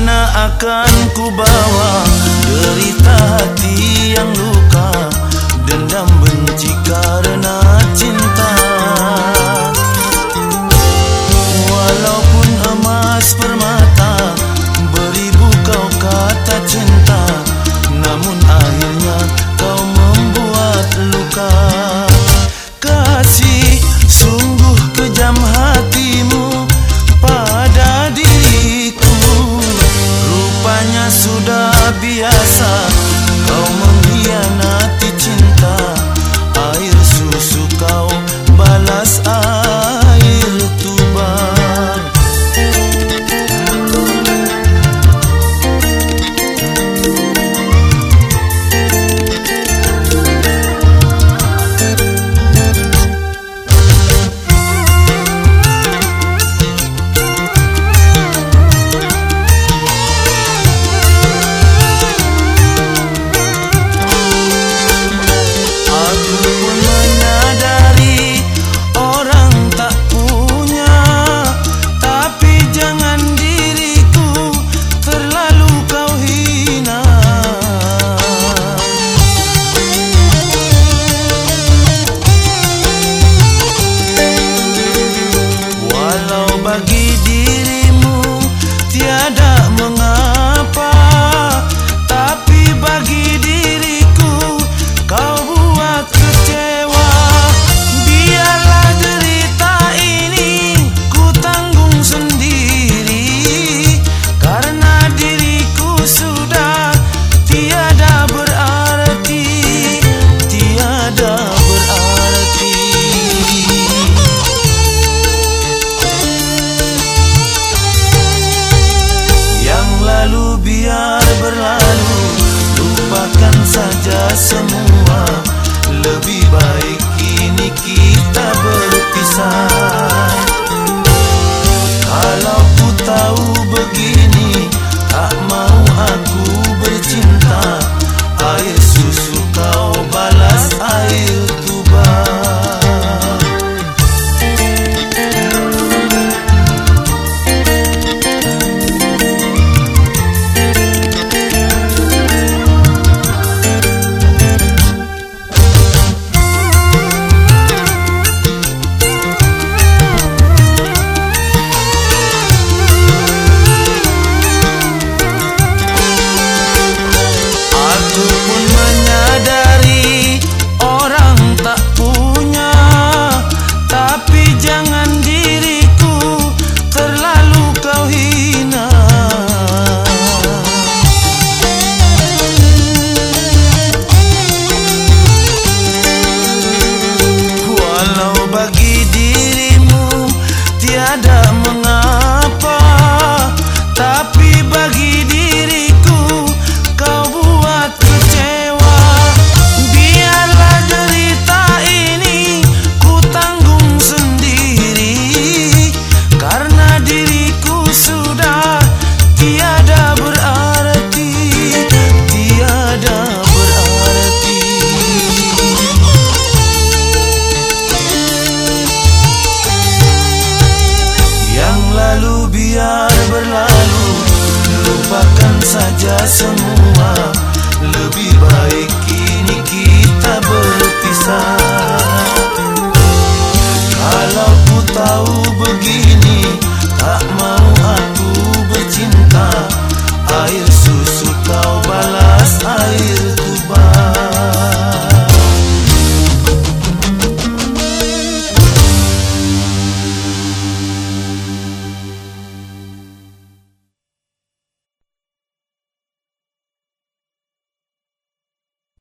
mana akan ku bawa Derita hati yang luka? Dendam benci karena cinta semua berpisah saja semua. Lebih baik kini kita berpisah